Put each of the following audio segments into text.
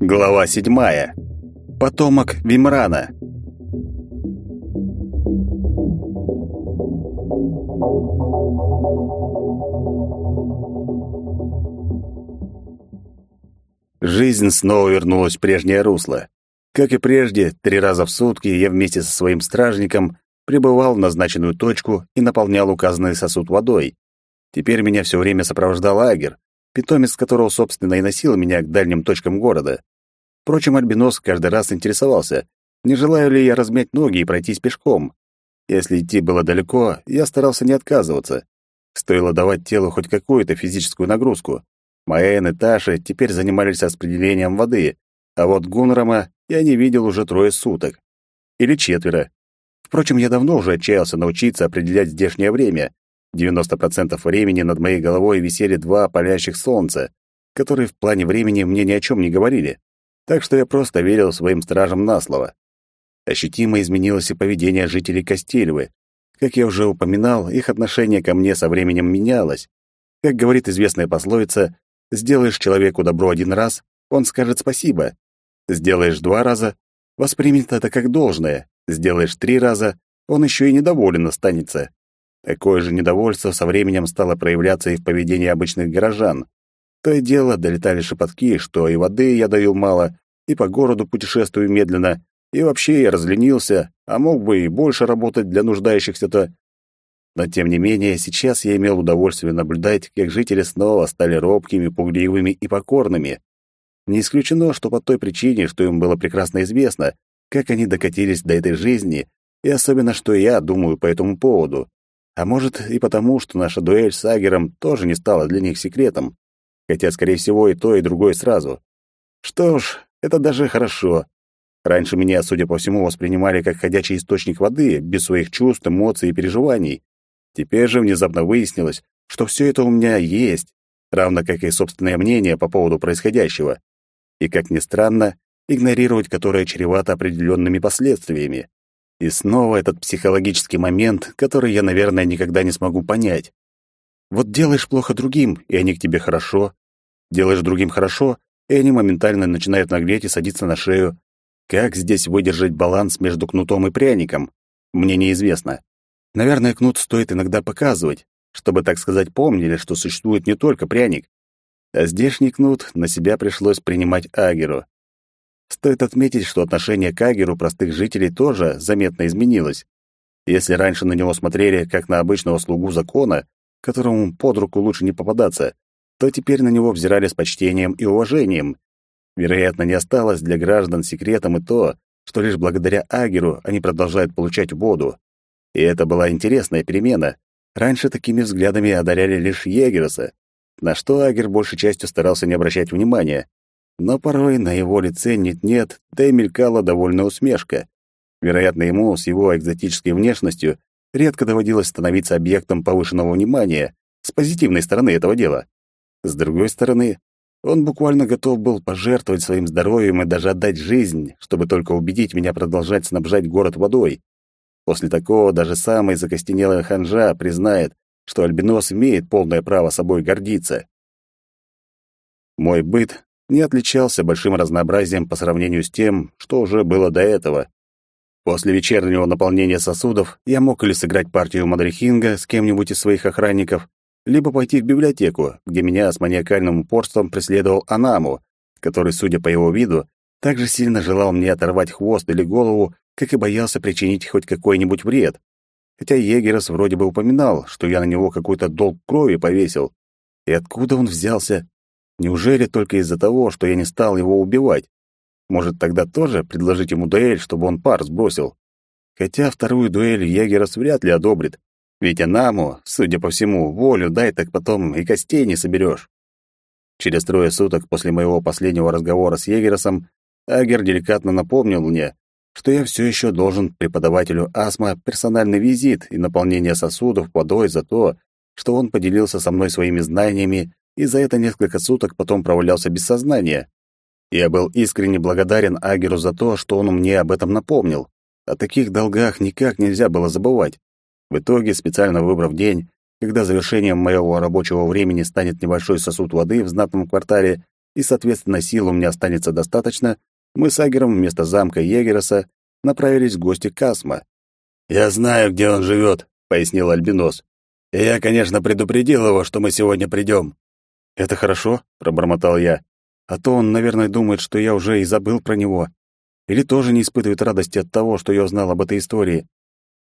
Глава седьмая. Потомок Вимрана. Жизнь снова вернулась в прежнее русло. Как и прежде, три раза в сутки я вместе со своим стражником прибывал в назначенную точку и наполнял указанный сосуд водой. Теперь меня все время сопровождал Агер, питомец которого, собственно, и носил меня к дальним точкам города. Впрочем, Альбинос каждый раз интересовался, не желаю ли я размять ноги и пройтись пешком. Если идти было далеко, я старался не отказываться. Стоило давать телу хоть какую-то физическую нагрузку. Маэн и Таша теперь занимались распределением воды, а вот Гунрама я не видел уже трое суток. Или четверо. Впрочем, я давно уже отчаялся научиться определять здешнее время. 90% времени над моей головой висели два палящих солнца, которые в плане времени мне ни о чем не говорили. Так что я просто верил своим стражам на слово. Ощутимо изменилось и поведение жителей Костелевы. Как я уже упоминал, их отношение ко мне со временем менялось. Как говорит известная пословица, сделаешь человеку добро один раз, он скажет спасибо. Сделаешь два раза, воспримет это как должное. Сделаешь три раза, он еще и недоволен останется. Такое же недовольство со временем стало проявляться и в поведении обычных горожан. То и дело долетали шепотки, что и воды я даю мало, и по городу путешествую медленно, и вообще я разленился, а мог бы и больше работать для нуждающихся-то. Но, тем не менее, сейчас я имел удовольствие наблюдать, как жители снова стали робкими, пугливыми и покорными. Не исключено, что по той причине, что им было прекрасно известно, как они докатились до этой жизни, и особенно, что я думаю по этому поводу. А может, и потому, что наша дуэль с Агером тоже не стала для них секретом. Хотя, скорее всего, и то, и другое сразу. Что ж, это даже хорошо. Раньше меня, судя по всему, воспринимали как ходячий источник воды, без своих чувств, эмоций и переживаний. Теперь же внезапно выяснилось, что все это у меня есть, равно как и собственное мнение по поводу происходящего и, как ни странно, игнорировать которое чревато определенными последствиями. И снова этот психологический момент, который я, наверное, никогда не смогу понять. Вот делаешь плохо другим, и они к тебе хорошо. Делаешь другим хорошо, и они моментально начинают нагреть и садиться на шею. Как здесь выдержать баланс между кнутом и пряником? Мне неизвестно. Наверное, кнут стоит иногда показывать, чтобы, так сказать, помнили, что существует не только пряник, а здешний кнут на себя пришлось принимать Агеру. Стоит отметить, что отношение к Агеру простых жителей тоже заметно изменилось. Если раньше на него смотрели как на обычного слугу закона, которому под руку лучше не попадаться, то теперь на него взирали с почтением и уважением. Вероятно, не осталось для граждан секретом и то, что лишь благодаря Агеру они продолжают получать воду. И это была интересная перемена. Раньше такими взглядами одаряли лишь Егероса, на что Агер большей частью старался не обращать внимания. Но порой на его лице нет-нет, да и мелькала довольная усмешка. Вероятно, ему с его экзотической внешностью редко доводилось становиться объектом повышенного внимания с позитивной стороны этого дела. С другой стороны, он буквально готов был пожертвовать своим здоровьем и даже отдать жизнь, чтобы только убедить меня продолжать снабжать город водой. После такого даже самый закостенелый ханжа признает, что альбинос имеет полное право собой гордиться. Мой быт не отличался большим разнообразием по сравнению с тем, что уже было до этого. После вечернего наполнения сосудов я мог или сыграть партию Мадрихинга с кем-нибудь из своих охранников, либо пойти в библиотеку, где меня с маниакальным упорством преследовал Анаму, который, судя по его виду, также сильно желал мне оторвать хвост или голову, как и боялся причинить хоть какой-нибудь вред хотя Егерос вроде бы упоминал, что я на него какой-то долг крови повесил. И откуда он взялся? Неужели только из-за того, что я не стал его убивать? Может, тогда тоже предложить ему дуэль, чтобы он пар сбросил? Хотя вторую дуэль Егерос вряд ли одобрит. Ведь Анаму, судя по всему, волю дай, так потом и костей не соберешь. Через трое суток после моего последнего разговора с Егеросом Агер деликатно напомнил мне, что я все еще должен преподавателю астма персональный визит и наполнение сосудов водой за то, что он поделился со мной своими знаниями и за это несколько суток потом провалялся без сознания. Я был искренне благодарен Агеру за то, что он мне об этом напомнил. О таких долгах никак нельзя было забывать. В итоге, специально выбрав день, когда завершением моего рабочего времени станет небольшой сосуд воды в знатном квартале, и, соответственно, сил у меня останется достаточно, мы с Агером вместо замка Егереса направились в гости к Асма. «Я знаю, где он живет», — пояснил Альбинос. «И я, конечно, предупредил его, что мы сегодня придем». «Это хорошо», — пробормотал я. «А то он, наверное, думает, что я уже и забыл про него. Или тоже не испытывает радости от того, что я узнал об этой истории».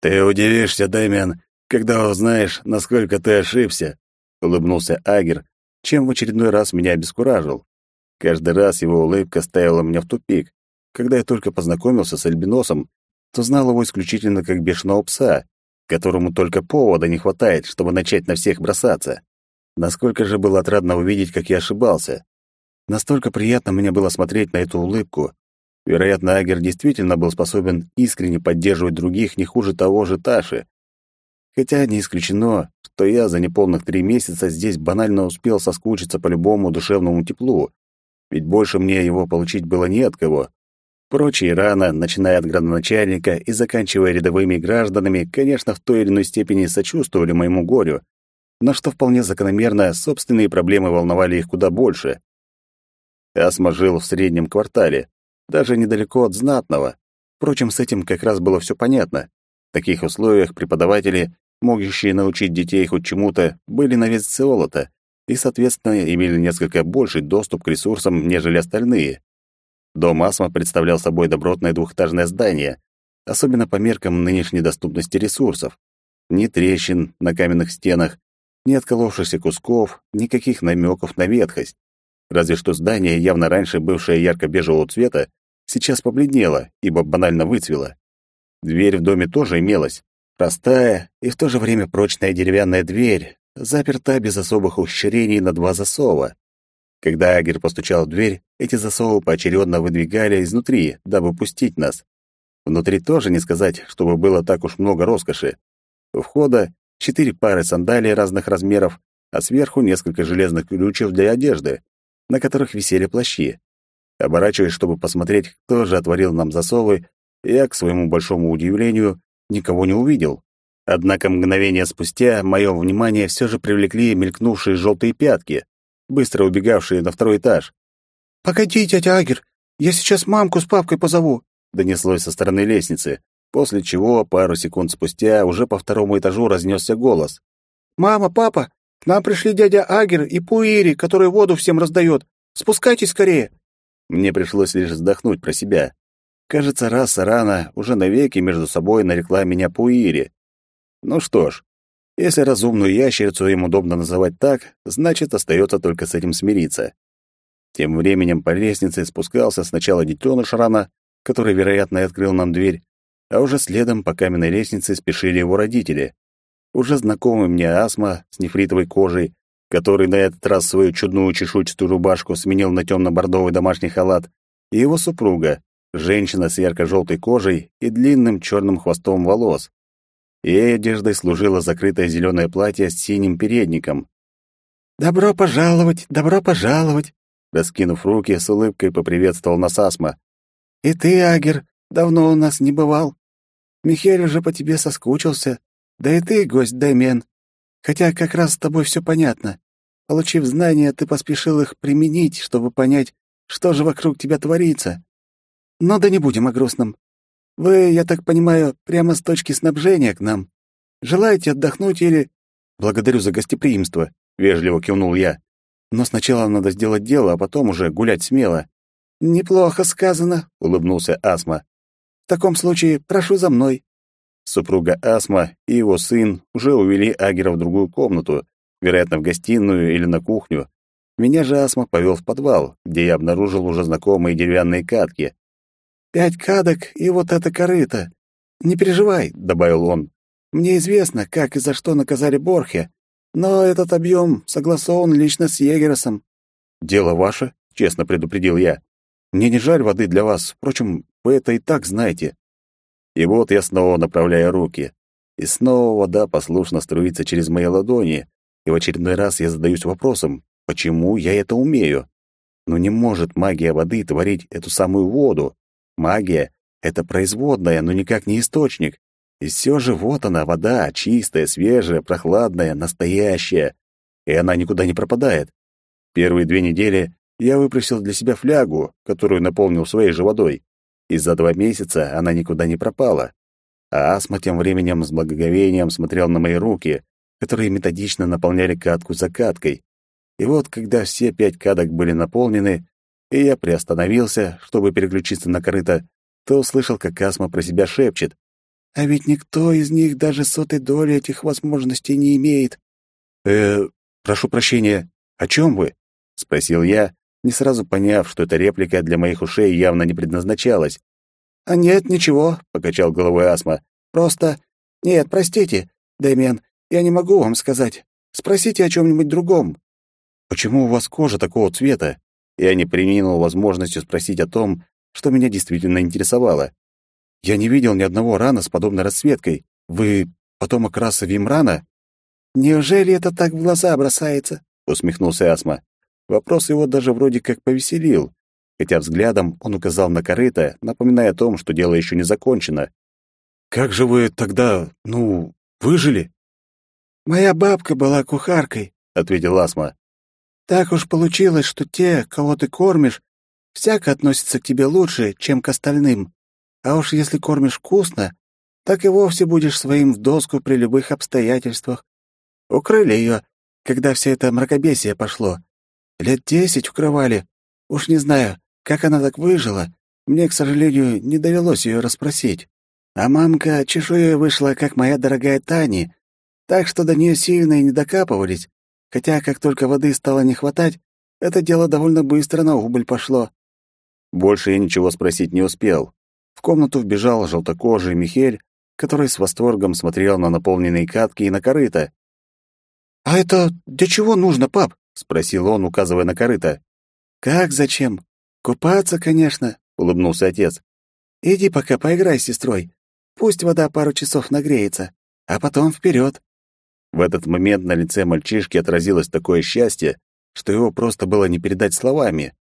«Ты удивишься, Дэмиан, когда узнаешь, насколько ты ошибся», — улыбнулся Агер, чем в очередной раз меня обескуражил. Каждый раз его улыбка ставила меня в тупик. Когда я только познакомился с Альбиносом, то знал его исключительно как бешеного пса, которому только повода не хватает, чтобы начать на всех бросаться. Насколько же было отрадно увидеть, как я ошибался. Настолько приятно мне было смотреть на эту улыбку. Вероятно, Агер действительно был способен искренне поддерживать других не хуже того же Таши. Хотя не исключено, что я за неполных три месяца здесь банально успел соскучиться по любому душевному теплу, ведь больше мне его получить было не от кого. Прочие рано, начиная от градоначальника и заканчивая рядовыми гражданами, конечно, в той или иной степени сочувствовали моему горю, но что вполне закономерно, собственные проблемы волновали их куда больше. Асма жил в среднем квартале, даже недалеко от знатного. Впрочем, с этим как раз было все понятно. В таких условиях преподаватели, могущие научить детей хоть чему-то, были на вес золота и, соответственно, имели несколько больший доступ к ресурсам, нежели остальные. Дом Асма представлял собой добротное двухэтажное здание, особенно по меркам нынешней доступности ресурсов. Ни трещин на каменных стенах, ни отколовшихся кусков, никаких намеков на ветхость. Разве что здание, явно раньше бывшее ярко-бежевого цвета, сейчас побледнело, ибо банально выцвело. Дверь в доме тоже имелась. Простая и в то же время прочная деревянная дверь, заперта без особых ухищрений на два засова. Когда Агер постучал в дверь, эти засовы поочередно выдвигали изнутри, дабы пустить нас. Внутри тоже не сказать, чтобы было так уж много роскоши. У входа четыре пары сандалий разных размеров, а сверху несколько железных ключев для одежды, на которых висели плащи. Оборачиваясь, чтобы посмотреть, кто же отворил нам засовы, я, к своему большому удивлению, никого не увидел. Однако мгновение спустя мое внимание все же привлекли мелькнувшие желтые пятки, быстро убегавшие на второй этаж. «Погоди, дядя Агер, я сейчас мамку с папкой позову», донеслось со стороны лестницы, после чего пару секунд спустя уже по второму этажу разнесся голос. «Мама, папа, к нам пришли дядя Агер и Пуири, который воду всем раздает. Спускайтесь скорее!» Мне пришлось лишь вздохнуть про себя. Кажется, раса рана уже навеки между собой нарекла меня Пуири. Ну что ж, если разумную ящерицу им удобно называть так, значит, остается только с этим смириться. Тем временем по лестнице спускался сначала детёныш рана, который, вероятно, и открыл нам дверь, а уже следом по каменной лестнице спешили его родители. Уже знакомый мне астма с нефритовой кожей, который на этот раз свою чудную чешуйчатую рубашку сменил на тёмно-бордовый домашний халат, и его супруга, женщина с ярко-желтой кожей и длинным чёрным хвостом волос. Ей одеждой служило закрытое зеленое платье с синим передником. «Добро пожаловать, добро пожаловать!» Раскинув руки, с улыбкой поприветствовал нас Асма. «И ты, Агер, давно у нас не бывал. Михель уже по тебе соскучился. Да и ты, гость Даймен. Хотя как раз с тобой все понятно. Получив знания, ты поспешил их применить, чтобы понять, что же вокруг тебя творится. Но да не будем о грустном. Вы, я так понимаю, прямо с точки снабжения к нам. Желаете отдохнуть или...» «Благодарю за гостеприимство», — вежливо кивнул я. «Но сначала надо сделать дело, а потом уже гулять смело». «Неплохо сказано», — улыбнулся Асма. «В таком случае прошу за мной». Супруга Асма и его сын уже увели Агера в другую комнату, вероятно, в гостиную или на кухню. Меня же Асма повел в подвал, где я обнаружил уже знакомые деревянные катки. Пять кадок и вот это корыто. Не переживай, добавил он. Мне известно, как и за что наказали Борхе, но этот объем согласован лично с Егеросом. Дело ваше, честно предупредил я. Мне не жаль воды для вас, впрочем, вы это и так знаете. И вот я снова направляю руки. И снова вода послушно струится через мои ладони, и в очередной раз я задаюсь вопросом, почему я это умею? Но не может магия воды творить эту самую воду. Магия — это производная, но никак не источник. И все же вот она, вода, чистая, свежая, прохладная, настоящая. И она никуда не пропадает. Первые две недели я выпросил для себя флягу, которую наполнил своей же водой. И за два месяца она никуда не пропала. А Асма тем временем с благоговением смотрел на мои руки, которые методично наполняли катку за каткой. И вот, когда все пять кадок были наполнены, и я приостановился, чтобы переключиться на корыто, то услышал, как Асма про себя шепчет. «А ведь никто из них даже сотой доли этих возможностей не имеет». «Э, прошу прощения, о чем вы?» — спросил я, не сразу поняв, что эта реплика для моих ушей явно не предназначалась. «А нет, ничего», — покачал головой Асма. «Просто... Нет, простите, Дэмиан, я не могу вам сказать. Спросите о чем-нибудь другом». «Почему у вас кожа такого цвета?» Я не применил возможностью спросить о том, что меня действительно интересовало. «Я не видел ни одного рана с подобной расцветкой. Вы потомок расы Вимрана?» «Неужели это так в глаза бросается?» — усмехнулся Асма. Вопрос его даже вроде как повеселил, хотя взглядом он указал на корыто, напоминая о том, что дело еще не закончено. «Как же вы тогда, ну, выжили?» «Моя бабка была кухаркой», — ответил Асма. «Так уж получилось, что те, кого ты кормишь, всяко относятся к тебе лучше, чем к остальным. А уж если кормишь вкусно, так и вовсе будешь своим в доску при любых обстоятельствах. Укрыли ее, когда все это мракобесие пошло. Лет десять укрывали. Уж не знаю, как она так выжила. Мне, к сожалению, не довелось ее расспросить. А мамка чешуей вышла, как моя дорогая Тани, так что до нее сильно и не докапывались, хотя как только воды стало не хватать, это дело довольно быстро на убыль пошло. Больше я ничего спросить не успел. В комнату вбежал желтокожий Михель, который с восторгом смотрел на наполненные катки и на корыто. «А это для чего нужно, пап?» — спросил он, указывая на корыто. «Как зачем? Купаться, конечно», — улыбнулся отец. «Иди пока поиграй с сестрой. Пусть вода пару часов нагреется, а потом вперед. В этот момент на лице мальчишки отразилось такое счастье, что его просто было не передать словами.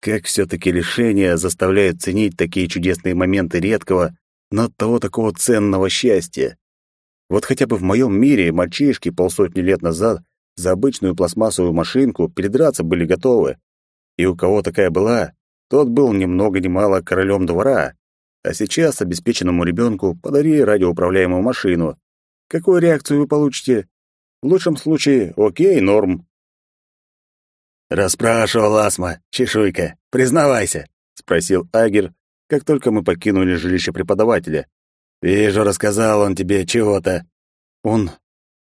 Как все-таки лишения заставляют ценить такие чудесные моменты редкого, но того такого ценного счастья. Вот хотя бы в моем мире мальчишки полсотни лет назад за обычную пластмассовую машинку передраться были готовы. И у кого такая была, тот был ни много ни мало королем двора. А сейчас обеспеченному ребенку подари радиоуправляемую машину. Какую реакцию вы получите? В лучшем случае, окей, норм. «Расспрашивал Асма, чешуйка, признавайся», — спросил Агер, как только мы покинули жилище преподавателя. «Вижу, рассказал он тебе чего-то». «Он...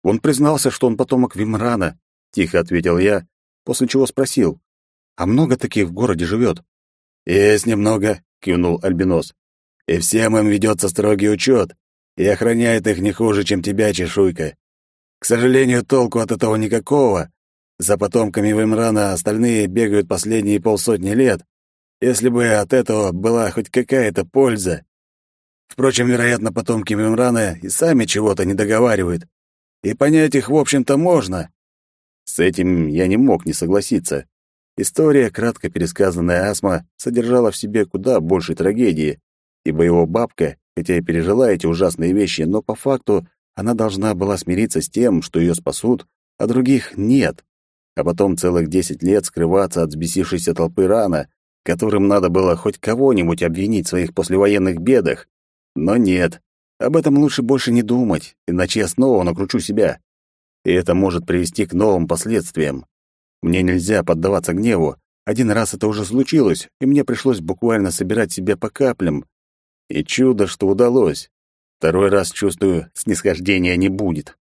он признался, что он потомок Вимрана», — тихо ответил я, после чего спросил. «А много таких в городе живет?» «Есть немного», — кивнул Альбинос. «И всем им ведется строгий учет, и охраняет их не хуже, чем тебя, чешуйка. К сожалению, толку от этого никакого. За потомками Вимрана остальные бегают последние полсотни лет. Если бы от этого была хоть какая-то польза. Впрочем, вероятно, потомки Вимрана и сами чего-то не договаривают. И понять их, в общем-то, можно. С этим я не мог не согласиться. История, кратко пересказанная Асма, содержала в себе куда больше трагедии, ибо его бабка, хотя и пережила эти ужасные вещи, но по факту она должна была смириться с тем, что ее спасут, а других нет. А потом целых десять лет скрываться от взбесившейся толпы рана, которым надо было хоть кого-нибудь обвинить в своих послевоенных бедах. Но нет, об этом лучше больше не думать, иначе я снова накручу себя. И это может привести к новым последствиям. Мне нельзя поддаваться гневу. Один раз это уже случилось, и мне пришлось буквально собирать себя по каплям. И чудо, что удалось. Второй раз, чувствую, снисхождения не будет.